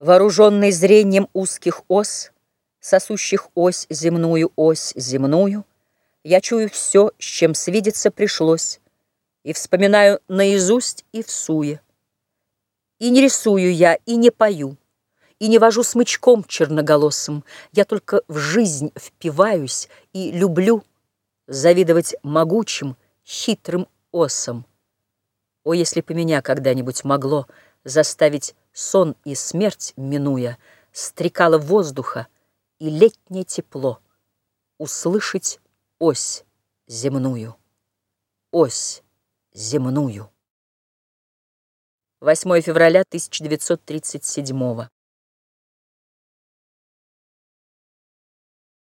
Вооруженный зрением узких ос, Сосущих ось земную, ось земную, Я чую все, с чем свидеться пришлось, И вспоминаю наизусть и в суе. И не рисую я, и не пою, И не вожу смычком черноголосым, Я только в жизнь впиваюсь и люблю Завидовать могучим, хитрым осам. О, если бы меня когда-нибудь могло Заставить сон и смерть, минуя, Стрекало воздуха и летнее тепло, Услышать ось земную, ось земную. 8 февраля 1937